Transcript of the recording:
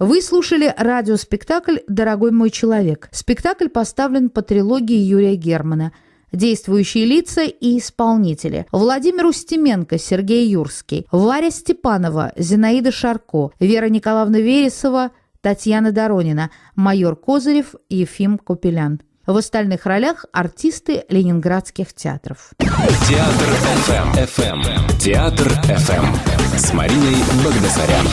Вы слушали радиоспектакль «Дорогой мой человек». Спектакль поставлен по трилогии Юрия Германа. Действующие лица и исполнители. Владимир Устименко, Сергей Юрский, Варя Степанова, Зинаида Шарко, Вера Николаевна Вересова, Татьяна Доронина, майор Козырев, Ефим Купелян. В остальных ролях артисты ленинградских театров. Театр FM. FM. Эм. Эм. Театр FM. Эм. С Мариной Багдасарян.